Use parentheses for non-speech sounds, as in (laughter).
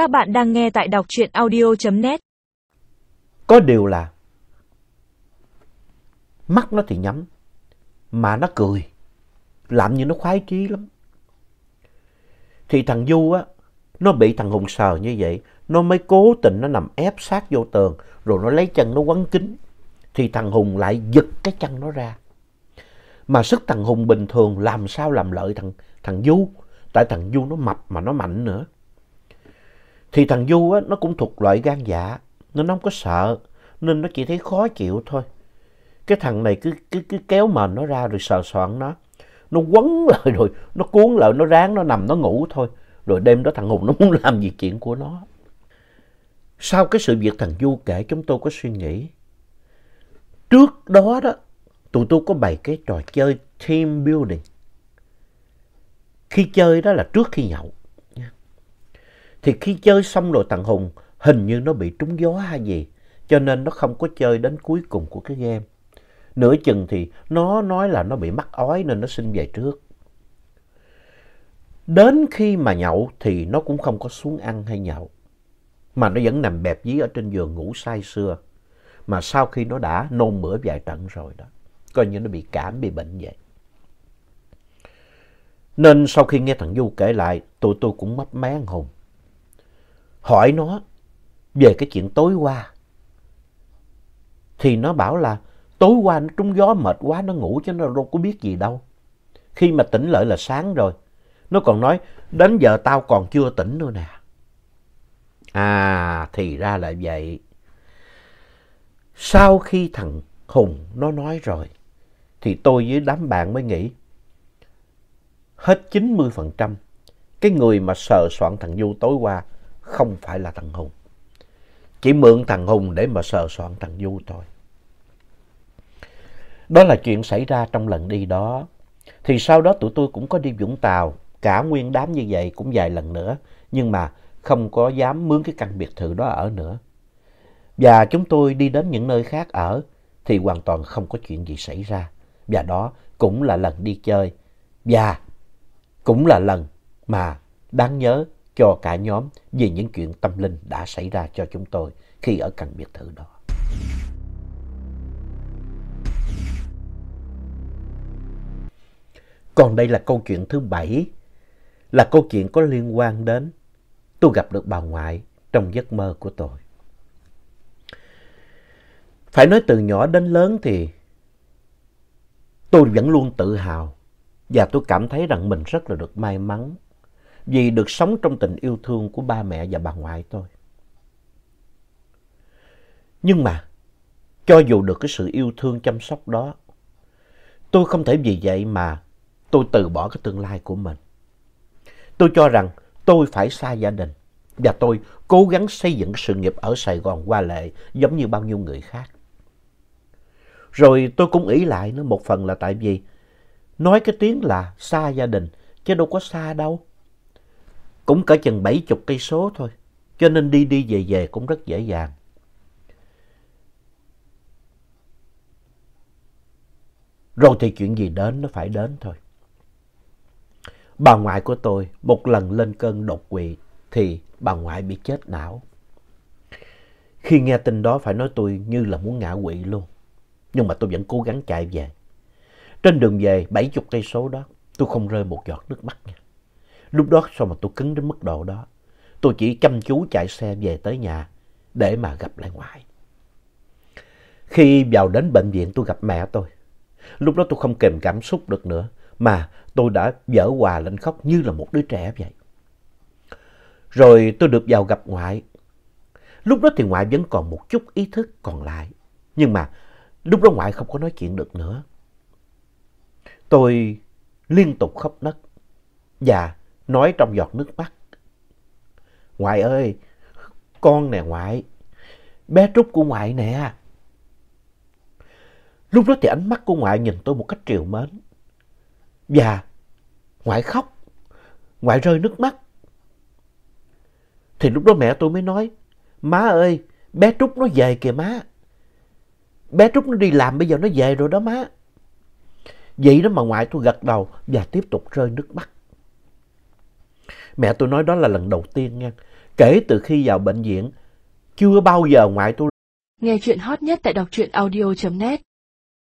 Các bạn đang nghe tại đọc truyện audio.net. Có điều là mắt nó thì nhắm, mà nó cười, làm như nó khoái trí lắm. Thì thằng Du á, nó bị thằng Hùng sờ như vậy, nó mới cố tình nó nằm ép sát vô tường, rồi nó lấy chân nó quấn kính. Thì thằng Hùng lại giật cái chân nó ra. Mà sức thằng Hùng bình thường làm sao làm lợi thằng, thằng Du, tại thằng Du nó mập mà nó mạnh nữa. Thì thằng Du á, nó cũng thuộc loại gan dạ, nên nó không có sợ, nên nó chỉ thấy khó chịu thôi. Cái thằng này cứ, cứ, cứ kéo mền nó ra rồi sờ soạn nó. Nó quấn (laughs) lại rồi, nó cuốn lại, nó ráng, nó nằm, nó ngủ thôi. Rồi đêm đó thằng Hùng nó (laughs) muốn làm gì chuyện của nó. Sau cái sự việc thằng Du kể chúng tôi có suy nghĩ. Trước đó đó, tụi tôi có bày cái trò chơi team building. Khi chơi đó là trước khi nhậu. Thì khi chơi xong rồi thằng Hùng hình như nó bị trúng gió hay gì. Cho nên nó không có chơi đến cuối cùng của cái game. Nửa chừng thì nó nói là nó bị mắc ói nên nó xin về trước. Đến khi mà nhậu thì nó cũng không có xuống ăn hay nhậu. Mà nó vẫn nằm bẹp dí ở trên giường ngủ say sưa. Mà sau khi nó đã nôn mửa vài trận rồi đó. Coi như nó bị cảm, bị bệnh vậy. Nên sau khi nghe thằng Du kể lại, tụi tôi cũng mấp mé Hùng. Hỏi nó về cái chuyện tối qua. Thì nó bảo là tối qua nó trúng gió mệt quá, nó ngủ chứ nó đâu có biết gì đâu. Khi mà tỉnh lại là sáng rồi. Nó còn nói, đến giờ tao còn chưa tỉnh nữa nè. À thì ra là vậy. Sau khi thằng Hùng nó nói rồi, thì tôi với đám bạn mới nghĩ, hết 90% cái người mà sờ soạn thằng Du tối qua không phải là thằng Hùng. Chỉ mượn thằng Hùng để mà sờ soạn thằng Du thôi. Đó là chuyện xảy ra trong lần đi đó. Thì sau đó tụi tôi cũng có đi Vũng Tàu, cả nguyên đám như vậy cũng vài lần nữa. Nhưng mà không có dám mướn cái căn biệt thự đó ở nữa. Và chúng tôi đi đến những nơi khác ở thì hoàn toàn không có chuyện gì xảy ra. Và đó cũng là lần đi chơi. Và cũng là lần mà đáng nhớ cho cả nhóm về những chuyện tâm linh đã xảy ra cho chúng tôi khi ở căn biệt thự đó. Còn đây là câu chuyện thứ bảy, là câu chuyện có liên quan đến tôi gặp được bà ngoại trong giấc mơ của tôi. Phải nói từ nhỏ đến lớn thì tôi vẫn luôn tự hào và tôi cảm thấy rằng mình rất là được may mắn vì được sống trong tình yêu thương của ba mẹ và bà ngoại tôi. Nhưng mà, cho dù được cái sự yêu thương chăm sóc đó, tôi không thể vì vậy mà tôi từ bỏ cái tương lai của mình. Tôi cho rằng tôi phải xa gia đình và tôi cố gắng xây dựng sự nghiệp ở Sài Gòn qua lệ giống như bao nhiêu người khác. Rồi tôi cũng ý lại nữa một phần là tại vì nói cái tiếng là xa gia đình chứ đâu có xa đâu. Cũng cỡ chừng bảy chục cây số thôi, cho nên đi đi về về cũng rất dễ dàng. Rồi thì chuyện gì đến nó phải đến thôi. Bà ngoại của tôi một lần lên cơn đột quỵ thì bà ngoại bị chết não. Khi nghe tin đó phải nói tôi như là muốn ngã quỵ luôn. Nhưng mà tôi vẫn cố gắng chạy về. Trên đường về bảy chục cây số đó, tôi không rơi một giọt nước mắt nha. Lúc đó sao mà tôi cứng đến mức độ đó. Tôi chỉ chăm chú chạy xe về tới nhà để mà gặp lại ngoại. Khi vào đến bệnh viện, tôi gặp mẹ tôi. Lúc đó tôi không kềm cảm xúc được nữa, mà tôi đã dở hòa lên khóc như là một đứa trẻ vậy. Rồi tôi được vào gặp ngoại. Lúc đó thì ngoại vẫn còn một chút ý thức còn lại. Nhưng mà lúc đó ngoại không có nói chuyện được nữa. Tôi liên tục khóc nấc và nói trong giọt nước mắt. Ngoại ơi, con nè ngoại, bé Trúc của ngoại nè. Lúc đó thì ánh mắt của ngoại nhìn tôi một cách triều mến. Và ngoại khóc, ngoại rơi nước mắt. Thì lúc đó mẹ tôi mới nói, má ơi, bé Trúc nó về kìa má. Bé Trúc nó đi làm bây giờ nó về rồi đó má. Vậy đó mà ngoại tôi gật đầu và tiếp tục rơi nước mắt. Mẹ tôi nói đó là lần đầu tiên nha. Kể từ khi vào bệnh viện, chưa bao giờ ngoại tôi Nghe chuyện hot nhất tại đọc truyện audio.net